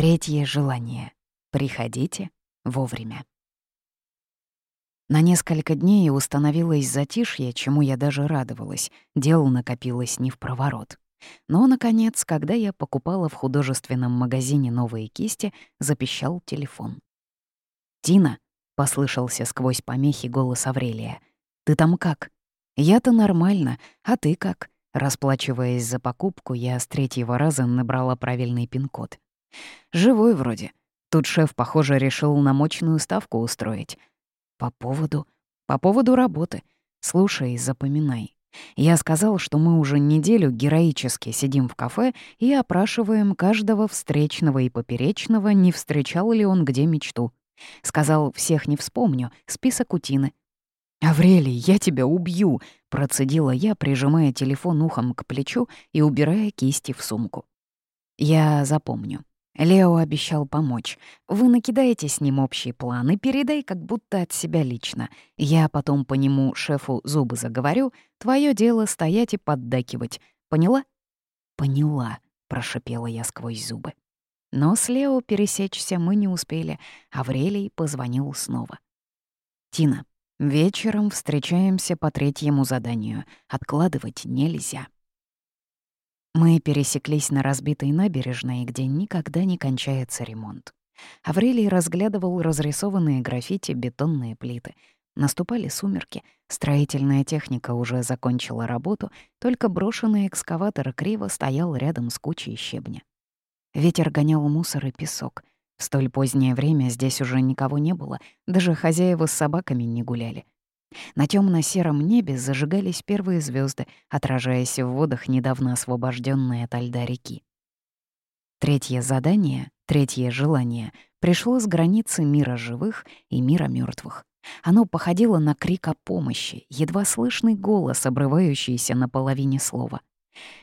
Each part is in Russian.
Третье желание. Приходите вовремя. На несколько дней установилось затишье, чему я даже радовалась. Дел накопилось не в проворот. Но, наконец, когда я покупала в художественном магазине новые кисти, запищал телефон. «Тина», — послышался сквозь помехи голос Аврелия, — «ты там как?» «Я-то нормально, а ты как?» Расплачиваясь за покупку, я с третьего раза набрала правильный пин-код. «Живой вроде. Тут шеф, похоже, решил на мощную ставку устроить. По поводу... По поводу работы. Слушай, запоминай. Я сказал, что мы уже неделю героически сидим в кафе и опрашиваем каждого встречного и поперечного, не встречал ли он где мечту. Сказал, всех не вспомню, список утины. «Аврелий, я тебя убью!» — процедила я, прижимая телефон ухом к плечу и убирая кисти в сумку. «Я запомню. Лео обещал помочь. Вы накидаете с ним общий план и передай как будто от себя лично. Я потом по нему шефу зубы заговорю. Твое дело стоять и поддакивать. Поняла? Поняла, прошипела я сквозь зубы. Но с Лео пересечься мы не успели. Аврелий позвонил снова. «Тина, вечером встречаемся по третьему заданию. Откладывать нельзя». Мы пересеклись на разбитой набережной, где никогда не кончается ремонт. Аврелий разглядывал разрисованные граффити бетонные плиты. Наступали сумерки, строительная техника уже закончила работу, только брошенный экскаватор криво стоял рядом с кучей щебня. Ветер гонял мусор и песок. В столь позднее время здесь уже никого не было, даже хозяева с собаками не гуляли. На темно-сером небе зажигались первые звезды, отражаясь в водах недавно освобожденной от льда реки. Третье задание, третье желание пришло с границы мира живых и мира мертвых. Оно походило на крик о помощи, едва слышный голос, обрывающийся на половине слова.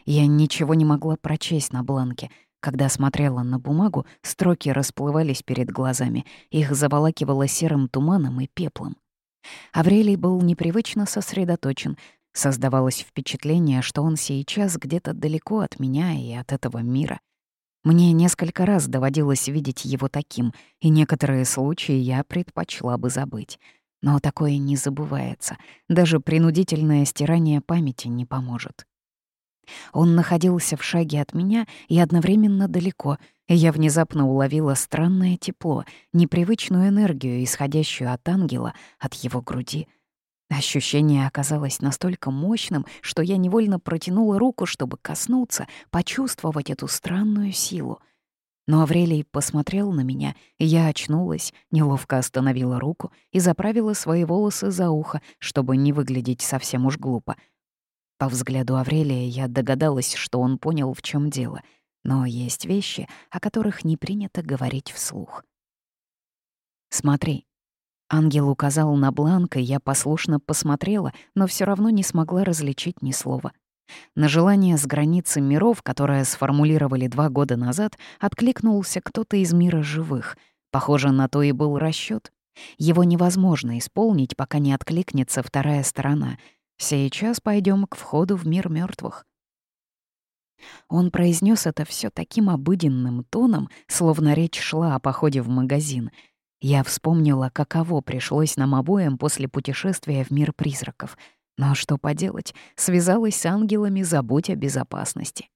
Я ничего не могла прочесть на бланке. Когда смотрела на бумагу, строки расплывались перед глазами, их заволакивало серым туманом и пеплом. Аврелий был непривычно сосредоточен. Создавалось впечатление, что он сейчас где-то далеко от меня и от этого мира. Мне несколько раз доводилось видеть его таким, и некоторые случаи я предпочла бы забыть. Но такое не забывается. Даже принудительное стирание памяти не поможет. Он находился в шаге от меня и одновременно далеко — я внезапно уловила странное тепло, непривычную энергию, исходящую от ангела, от его груди. Ощущение оказалось настолько мощным, что я невольно протянула руку, чтобы коснуться, почувствовать эту странную силу. Но Аврелий посмотрел на меня, и я очнулась, неловко остановила руку и заправила свои волосы за ухо, чтобы не выглядеть совсем уж глупо. По взгляду Аврелия я догадалась, что он понял, в чем дело — но есть вещи, о которых не принято говорить вслух. «Смотри». Ангел указал на бланк, и я послушно посмотрела, но все равно не смогла различить ни слова. На желание с границы миров, которое сформулировали два года назад, откликнулся кто-то из мира живых. Похоже, на то и был расчет. Его невозможно исполнить, пока не откликнется вторая сторона. Сейчас пойдем к входу в мир мертвых. Он произнес это все таким обыденным тоном, словно речь шла о походе в магазин. Я вспомнила, каково пришлось нам обоим после путешествия в мир призраков. Но что поделать, связалась с ангелами, забудь о безопасности.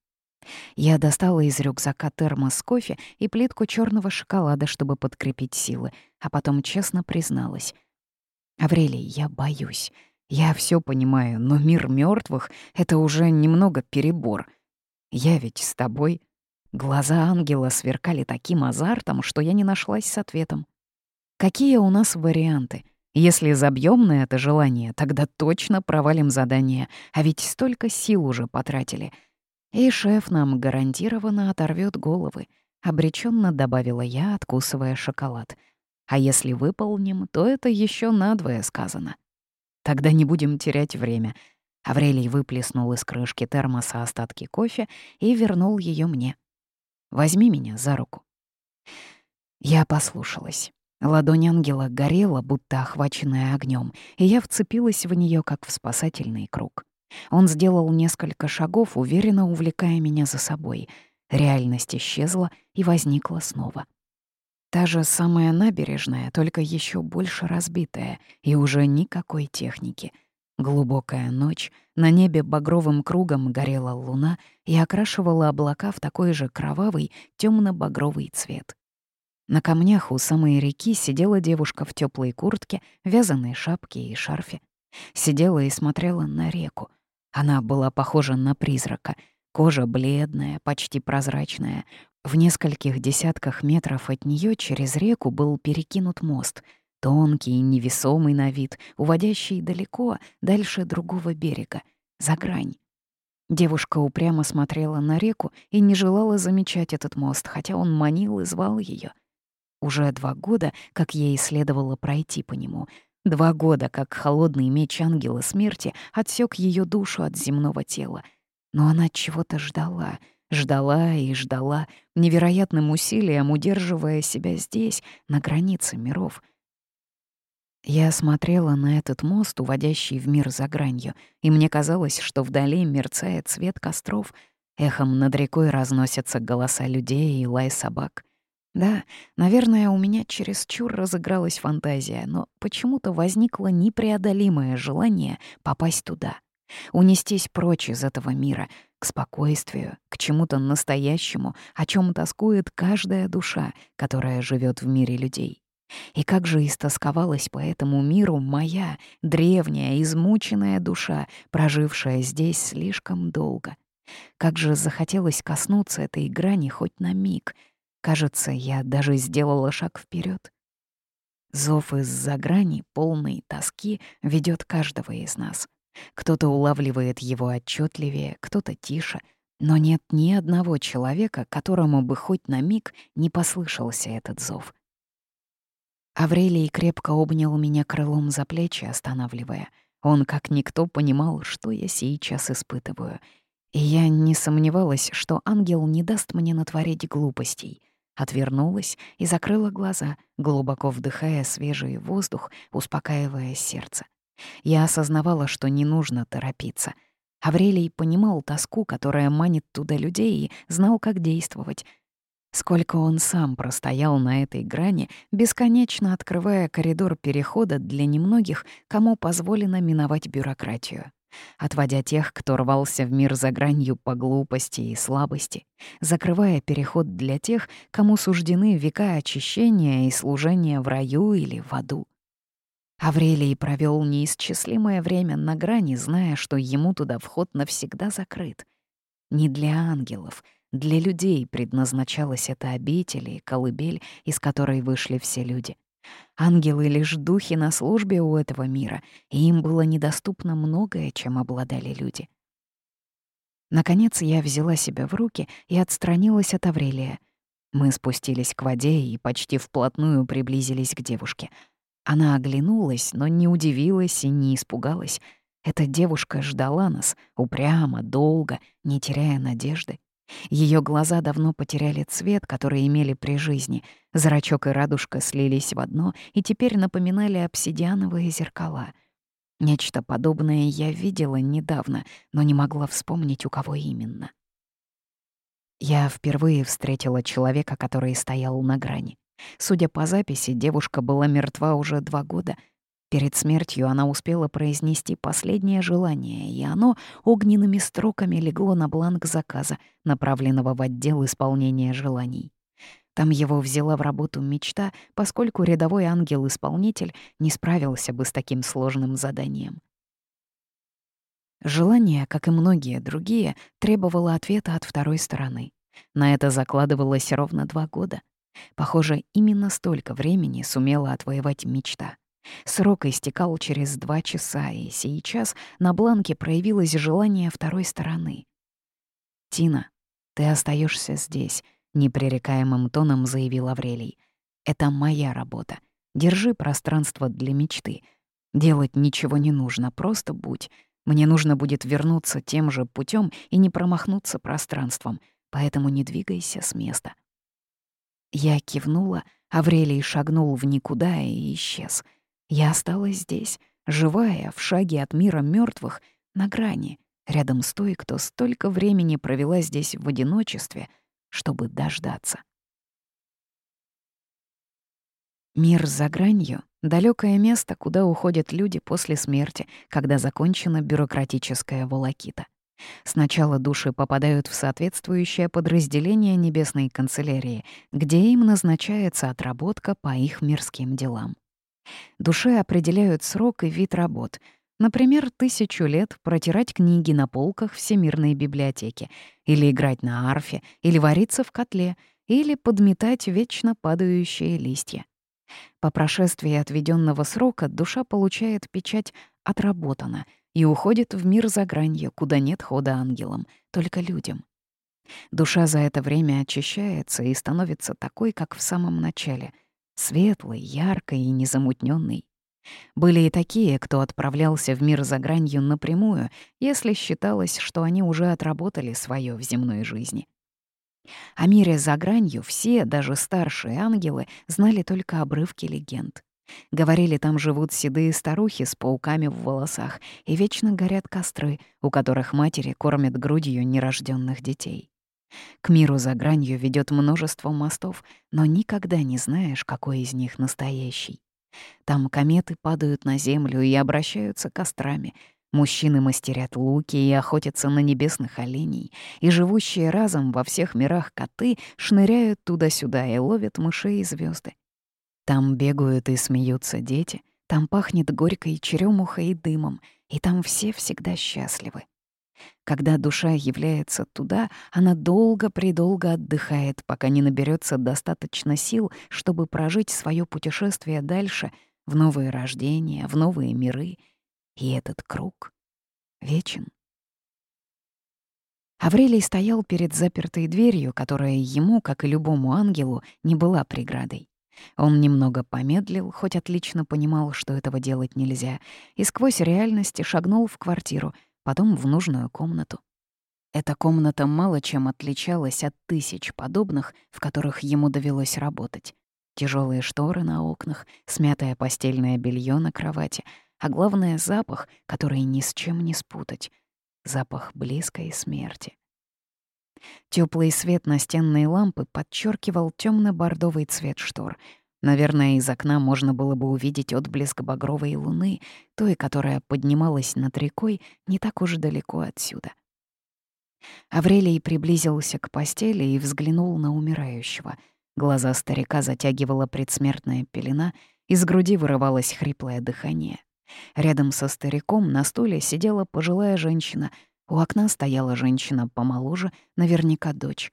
Я достала из рюкзака термос кофе и плитку черного шоколада, чтобы подкрепить силы, а потом честно призналась. «Аврелий, я боюсь. Я все понимаю, но мир мертвых это уже немного перебор». Я ведь с тобой. Глаза ангела сверкали таким азартом, что я не нашлась с ответом. Какие у нас варианты? Если забьем на это желание, тогда точно провалим задание, а ведь столько сил уже потратили. И шеф нам гарантированно оторвет головы, обреченно добавила я, откусывая шоколад. А если выполним, то это еще надвое сказано. Тогда не будем терять время. Аврелий выплеснул из крышки термоса остатки кофе и вернул ее мне. «Возьми меня за руку». Я послушалась. Ладонь ангела горела, будто охваченная огнем, и я вцепилась в нее как в спасательный круг. Он сделал несколько шагов, уверенно увлекая меня за собой. Реальность исчезла и возникла снова. Та же самая набережная, только еще больше разбитая, и уже никакой техники. Глубокая ночь, на небе багровым кругом горела луна и окрашивала облака в такой же кровавый, темно багровый цвет. На камнях у самой реки сидела девушка в теплой куртке, вязаной шапке и шарфе. Сидела и смотрела на реку. Она была похожа на призрака. Кожа бледная, почти прозрачная, в нескольких десятках метров от нее через реку был перекинут мост, тонкий и невесомый на вид, уводящий далеко, дальше другого берега, за грань. Девушка упрямо смотрела на реку и не желала замечать этот мост, хотя он манил и звал ее. Уже два года, как ей следовало пройти по нему. Два года, как холодный меч ангела смерти отсек ее душу от земного тела. Но она чего-то ждала — Ждала и ждала, невероятным усилием удерживая себя здесь, на границе миров. Я смотрела на этот мост, уводящий в мир за гранью, и мне казалось, что вдали мерцает свет костров, эхом над рекой разносятся голоса людей и лай собак. Да, наверное, у меня чересчур разыгралась фантазия, но почему-то возникло непреодолимое желание попасть туда — унестись прочь из этого мира, к спокойствию, к чему-то настоящему, о чем тоскует каждая душа, которая живет в мире людей. И как же истосковалась по этому миру моя, древняя, измученная душа, прожившая здесь слишком долго. Как же захотелось коснуться этой грани хоть на миг. Кажется, я даже сделала шаг вперед. Зов из-за грани, полной тоски, ведет каждого из нас — кто-то улавливает его отчетливее, кто-то тише, но нет ни одного человека, которому бы хоть на миг не послышался этот зов. Аврелий крепко обнял меня крылом за плечи, останавливая. Он, как никто, понимал, что я сейчас испытываю. И я не сомневалась, что ангел не даст мне натворить глупостей. Отвернулась и закрыла глаза, глубоко вдыхая свежий воздух, успокаивая сердце. Я осознавала, что не нужно торопиться. Аврелий понимал тоску, которая манит туда людей, и знал, как действовать. Сколько он сам простоял на этой грани, бесконечно открывая коридор перехода для немногих, кому позволено миновать бюрократию отводя тех, кто рвался в мир за гранью по глупости и слабости, закрывая переход для тех, кому суждены века очищения и служения в раю или в аду. Аврелий провел неисчислимое время на грани, зная, что ему туда вход навсегда закрыт. Не для ангелов, для людей предназначалась эта обитель и колыбель, из которой вышли все люди. Ангелы — лишь духи на службе у этого мира, и им было недоступно многое, чем обладали люди. Наконец я взяла себя в руки и отстранилась от Аврелия. Мы спустились к воде и почти вплотную приблизились к девушке — она оглянулась, но не удивилась и не испугалась. Эта девушка ждала нас, упрямо, долго, не теряя надежды. Ее глаза давно потеряли цвет, который имели при жизни. Зрачок и радужка слились в одно и теперь напоминали обсидиановые зеркала. Нечто подобное я видела недавно, но не могла вспомнить, у кого именно. Я впервые встретила человека, который стоял на грани. Судя по записи, девушка была мертва уже два года. Перед смертью она успела произнести последнее желание, и оно огненными строками легло на бланк заказа, направленного в отдел исполнения желаний. Там его взяла в работу мечта, поскольку рядовой ангел-исполнитель не справился бы с таким сложным заданием. Желание, как и многие другие, требовало ответа от второй стороны. На это закладывалось ровно два года. Похоже, именно столько времени сумела отвоевать мечта. Срок истекал через два часа, и сейчас на бланке проявилось желание второй стороны. «Тина, ты остаешься здесь», — непререкаемым тоном заявил Аврелий. «Это моя работа. Держи пространство для мечты. Делать ничего не нужно, просто будь. Мне нужно будет вернуться тем же путем и не промахнуться пространством, поэтому не двигайся с места. Я кивнула, Аврелий шагнул в никуда и исчез. Я осталась здесь, живая, в шаге от мира мертвых, на грани, рядом с той, кто столько времени провела здесь в одиночестве, чтобы дождаться. Мир за гранью — далекое место, куда уходят люди после смерти, когда закончена бюрократическая волокита. Сначала души попадают в соответствующее подразделение небесной канцелярии, где им назначается отработка по их мирским делам. Душе определяют срок и вид работ. Например, тысячу лет протирать книги на полках Всемирной библиотеки, или играть на арфе, или вариться в котле, или подметать вечно падающие листья. По прошествии отведенного срока душа получает печать «отработано» и уходит в мир за гранью, куда нет хода ангелам, только людям. Душа за это время очищается и становится такой, как в самом начале, светлой, яркой и незамутненной. Были и такие, кто отправлялся в мир за гранью напрямую, если считалось, что они уже отработали свое в земной жизни. О мире за гранью все, даже старшие ангелы, знали только обрывки легенд. Говорили, там живут седые старухи с пауками в волосах, и вечно горят костры, у которых матери кормят грудью нерожденных детей. К миру за гранью ведет множество мостов, но никогда не знаешь, какой из них настоящий. Там кометы падают на землю и обращаются кострами, Мужчины мастерят луки и охотятся на небесных оленей, и живущие разом во всех мирах коты шныряют туда-сюда и ловят мышей и звезды. Там бегают и смеются дети, там пахнет горькой черемухой и дымом, и там все всегда счастливы. Когда душа является туда, она долго-предолго отдыхает, пока не наберется достаточно сил, чтобы прожить свое путешествие дальше, в новые рождения, в новые миры — и этот круг вечен. Аврелий стоял перед запертой дверью, которая ему, как и любому ангелу, не была преградой. Он немного помедлил, хоть отлично понимал, что этого делать нельзя, и сквозь реальности шагнул в квартиру, потом в нужную комнату. Эта комната мало чем отличалась от тысяч подобных, в которых ему довелось работать. Тяжелые шторы на окнах, смятое постельное белье на кровати, а главное — запах, который ни с чем не спутать. Запах близкой смерти. Теплый свет настенной лампы подчеркивал темно бордовый цвет штор. Наверное, из окна можно было бы увидеть отблеск багровой луны, той, которая поднималась над рекой не так уж далеко отсюда. Аврелий приблизился к постели и взглянул на умирающего. Глаза старика затягивала предсмертная пелена, из груди вырывалось хриплое дыхание. Рядом со стариком на стуле сидела пожилая женщина. У окна стояла женщина помоложе, наверняка дочь.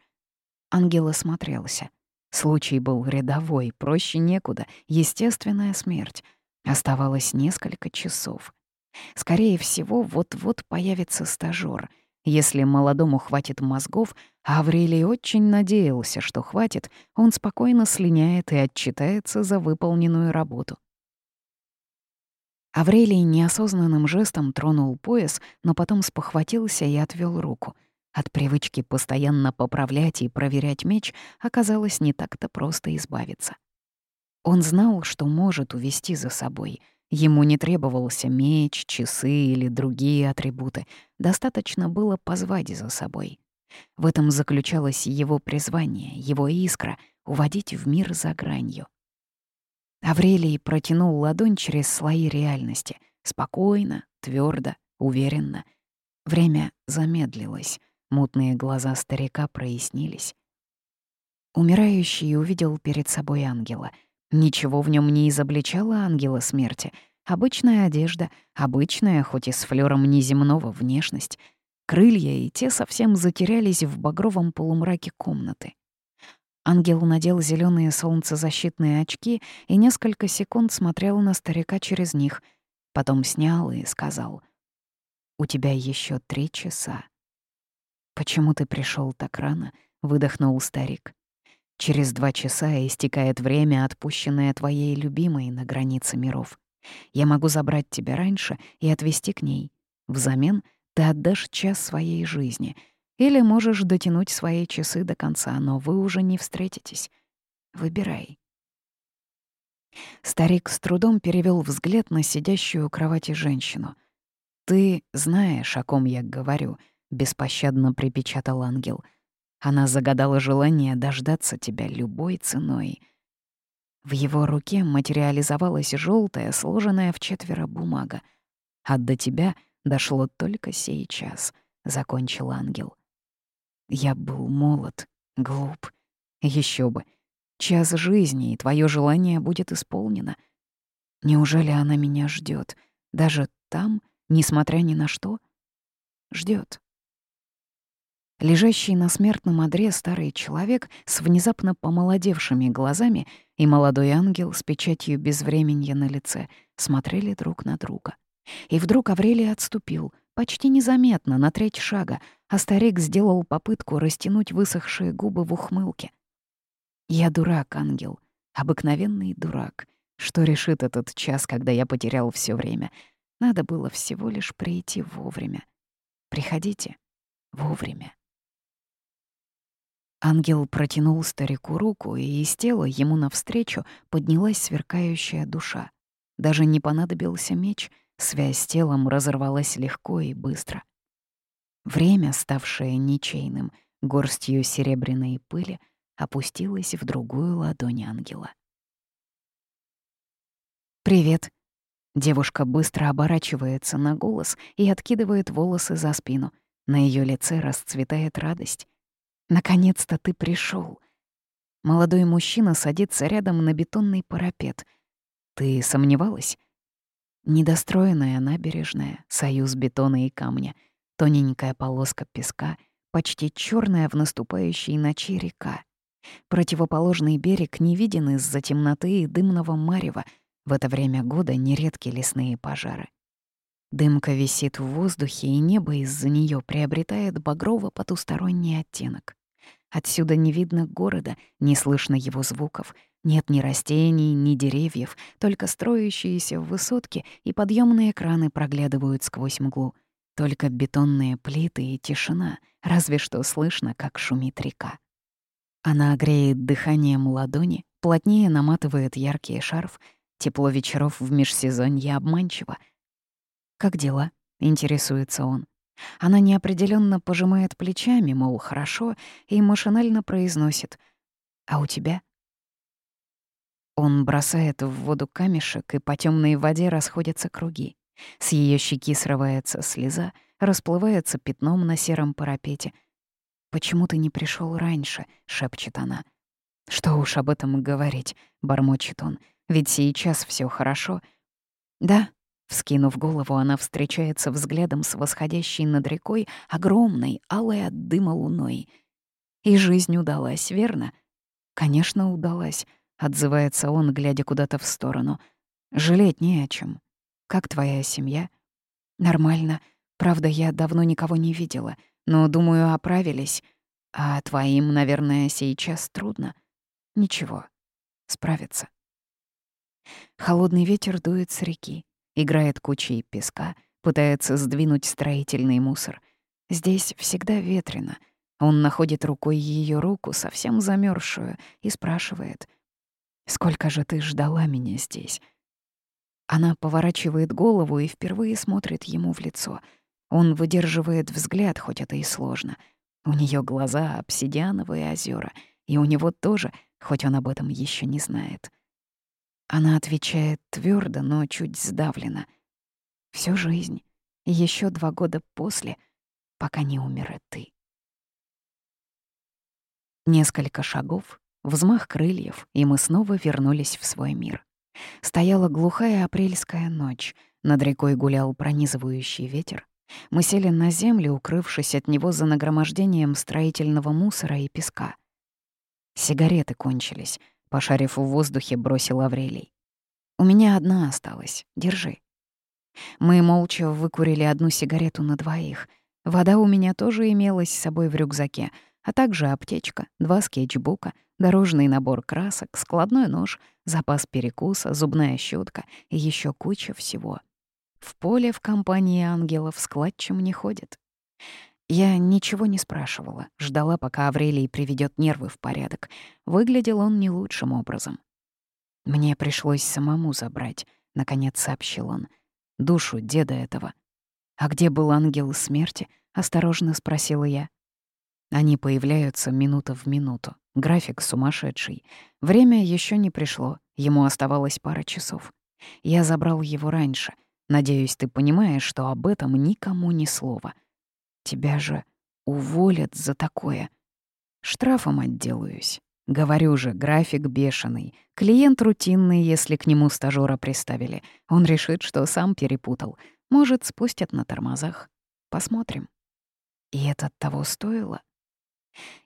Ангел осмотрелся. Случай был рядовой, проще некуда, естественная смерть. Оставалось несколько часов. Скорее всего, вот-вот появится стажёр. Если молодому хватит мозгов, а Аврелий очень надеялся, что хватит, он спокойно слиняет и отчитается за выполненную работу. Аврелий неосознанным жестом тронул пояс, но потом спохватился и отвел руку. От привычки постоянно поправлять и проверять меч оказалось не так-то просто избавиться. Он знал, что может увести за собой. Ему не требовался меч, часы или другие атрибуты. Достаточно было позвать за собой. В этом заключалось его призвание, его искра — уводить в мир за гранью. Аврелий протянул ладонь через слои реальности. Спокойно, твердо, уверенно. Время замедлилось. Мутные глаза старика прояснились. Умирающий увидел перед собой ангела. Ничего в нем не изобличало ангела смерти. Обычная одежда, обычная, хоть и с флёром неземного, внешность. Крылья и те совсем затерялись в багровом полумраке комнаты. Ангел надел зеленые солнцезащитные очки и несколько секунд смотрел на старика через них. Потом снял и сказал, «У тебя еще три часа». «Почему ты пришел так рано?» — выдохнул старик. «Через два часа истекает время, отпущенное твоей любимой на границе миров. Я могу забрать тебя раньше и отвезти к ней. Взамен ты отдашь час своей жизни — или можешь дотянуть свои часы до конца, но вы уже не встретитесь. Выбирай. Старик с трудом перевел взгляд на сидящую у кровати женщину. «Ты знаешь, о ком я говорю», — беспощадно припечатал ангел. Она загадала желание дождаться тебя любой ценой. В его руке материализовалась желтая, сложенная в четверо бумага. А до тебя дошло только сейчас, — закончил ангел. Я был молод, глуп. Еще бы. Час жизни, и твое желание будет исполнено. Неужели она меня ждет, даже там, несмотря ни на что? Ждет. Лежащий на смертном одре старый человек с внезапно помолодевшими глазами и молодой ангел с печатью безвременья на лице смотрели друг на друга. И вдруг Аврелий отступил, почти незаметно, на треть шага, а старик сделал попытку растянуть высохшие губы в ухмылке. «Я дурак, ангел, обыкновенный дурак. Что решит этот час, когда я потерял все время? Надо было всего лишь прийти вовремя. Приходите вовремя». Ангел протянул старику руку, и из тела ему навстречу поднялась сверкающая душа. Даже не понадобился меч, связь с телом разорвалась легко и быстро. Время, ставшее ничейным, горстью серебряной пыли, опустилось в другую ладонь ангела. «Привет!» Девушка быстро оборачивается на голос и откидывает волосы за спину. На ее лице расцветает радость. Наконец-то ты пришел. Молодой мужчина садится рядом на бетонный парапет. Ты сомневалась? Недостроенная набережная, союз бетона и камня, тоненькая полоска песка, почти черная в наступающей ночи река. Противоположный берег не виден из-за темноты и дымного марева. В это время года нередки лесные пожары. Дымка висит в воздухе, и небо из-за нее приобретает багрово-потусторонний оттенок. Отсюда не видно города, не слышно его звуков. Нет ни растений, ни деревьев, только строящиеся высотки и подъемные краны проглядывают сквозь мглу. Только бетонные плиты и тишина, разве что слышно, как шумит река. Она греет дыханием ладони, плотнее наматывает яркий шарф, тепло вечеров в межсезонье обманчиво. «Как дела?» — интересуется он. Она неопределенно пожимает плечами, мол, хорошо, и машинально произносит «А у тебя?» Он бросает в воду камешек, и по темной воде расходятся круги. С ее щеки срывается слеза, расплывается пятном на сером парапете. «Почему ты не пришел раньше?» — шепчет она. «Что уж об этом говорить», — бормочет он. «Ведь сейчас все хорошо». «Да», Вскинув голову, она встречается взглядом с восходящей над рекой огромной, алой от дыма луной. И жизнь удалась, верно? Конечно, удалась, отзывается он, глядя куда-то в сторону. Жалеть не о чем. Как твоя семья? Нормально. Правда, я давно никого не видела, но, думаю, оправились. А твоим, наверное, сейчас трудно. Ничего, справиться. Холодный ветер дует с реки играет кучей песка, пытается сдвинуть строительный мусор. Здесь всегда ветрено. Он находит рукой ее руку, совсем замерзшую, и спрашивает, «Сколько же ты ждала меня здесь?» Она поворачивает голову и впервые смотрит ему в лицо. Он выдерживает взгляд, хоть это и сложно. У нее глаза — обсидиановые озера, и у него тоже, хоть он об этом еще не знает. Она отвечает твердо, но чуть сдавленно. Всю жизнь, и еще два года после, пока не умер ты. Несколько шагов, взмах крыльев, и мы снова вернулись в свой мир. Стояла глухая апрельская ночь, над рекой гулял пронизывающий ветер. Мы сели на землю, укрывшись от него за нагромождением строительного мусора и песка. Сигареты кончились — Пошарив в воздухе, бросил Аврелий. «У меня одна осталась. Держи». Мы молча выкурили одну сигарету на двоих. Вода у меня тоже имелась с собой в рюкзаке, а также аптечка, два скетчбука, дорожный набор красок, складной нож, запас перекуса, зубная щетка и еще куча всего. В поле в компании ангелов складчим не ходит. Я ничего не спрашивала, ждала, пока Аврелий приведет нервы в порядок. Выглядел он не лучшим образом. «Мне пришлось самому забрать», — наконец сообщил он, — «душу деда этого». «А где был ангел смерти?» — осторожно спросила я. Они появляются минута в минуту. График сумасшедший. Время еще не пришло, ему оставалось пара часов. Я забрал его раньше. Надеюсь, ты понимаешь, что об этом никому ни слова. Тебя же уволят за такое. Штрафом отделаюсь. Говорю же, график бешеный. Клиент рутинный, если к нему стажёра приставили. Он решит, что сам перепутал. Может, спустят на тормозах. Посмотрим. И это того стоило?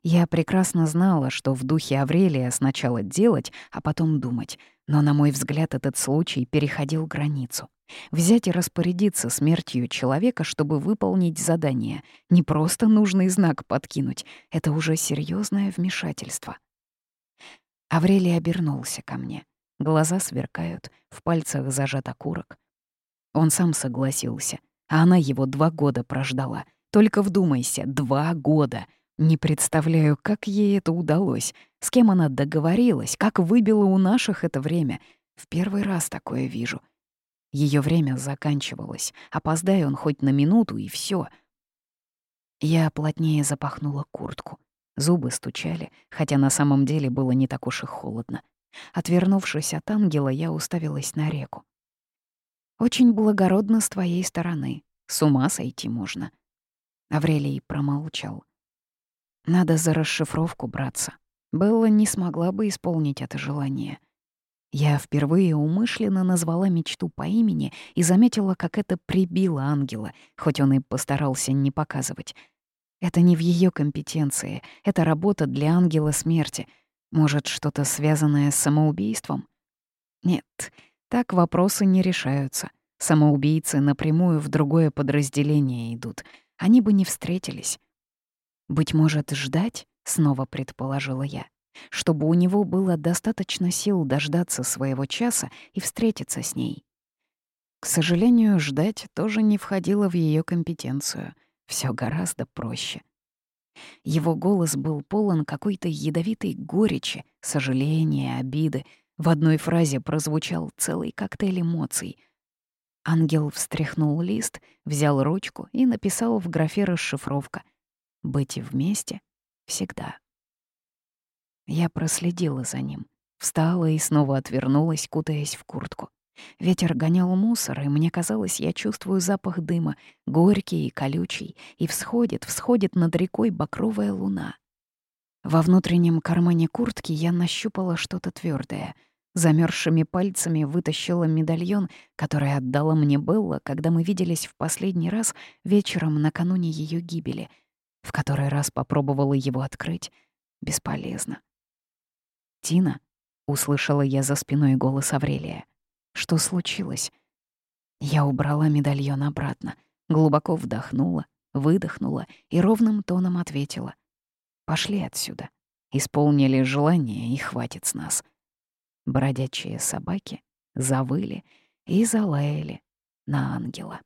Я прекрасно знала, что в духе Аврелия сначала делать, а потом думать, но, на мой взгляд, этот случай переходил границу. Взять и распорядиться смертью человека, чтобы выполнить задание. Не просто нужный знак подкинуть, это уже серьезное вмешательство. Аврелий обернулся ко мне. Глаза сверкают, в пальцах зажат окурок. Он сам согласился, а она его два года прождала. Только вдумайся, два года. Не представляю, как ей это удалось, с кем она договорилась, как выбила у наших это время. В первый раз такое вижу. Ее время заканчивалось. Опоздай он хоть на минуту, и все. Я плотнее запахнула куртку. Зубы стучали, хотя на самом деле было не так уж и холодно. Отвернувшись от ангела, я уставилась на реку. «Очень благородно с твоей стороны. С ума сойти можно». Аврелий промолчал. «Надо за расшифровку браться. Белла не смогла бы исполнить это желание». Я впервые умышленно назвала мечту по имени и заметила, как это прибило ангела, хоть он и постарался не показывать — это не в ее компетенции, это работа для ангела смерти. Может, что-то связанное с самоубийством? Нет, так вопросы не решаются. Самоубийцы напрямую в другое подразделение идут. Они бы не встретились. «Быть может, ждать?» — снова предположила я. «Чтобы у него было достаточно сил дождаться своего часа и встретиться с ней». К сожалению, ждать тоже не входило в ее компетенцию — все гораздо проще. Его голос был полон какой-то ядовитой горечи, сожаления, обиды. В одной фразе прозвучал целый коктейль эмоций. Ангел встряхнул лист, взял ручку и написал в графе расшифровка «Быть вместе всегда». Я проследила за ним, встала и снова отвернулась, кутаясь в куртку. Ветер гонял мусор, и мне казалось, я чувствую запах дыма, горький и колючий, и всходит, всходит над рекой бакровая луна. Во внутреннем кармане куртки я нащупала что-то твердое. Замерзшими пальцами вытащила медальон, который отдала мне Белла, когда мы виделись в последний раз вечером накануне ее гибели. В который раз попробовала его открыть. Бесполезно. «Тина», — услышала я за спиной голос Аврелия. Что случилось? Я убрала медальон обратно, глубоко вдохнула, выдохнула и ровным тоном ответила. «Пошли отсюда. Исполнили желание, и хватит с нас». Бродячие собаки завыли и залаяли на ангела.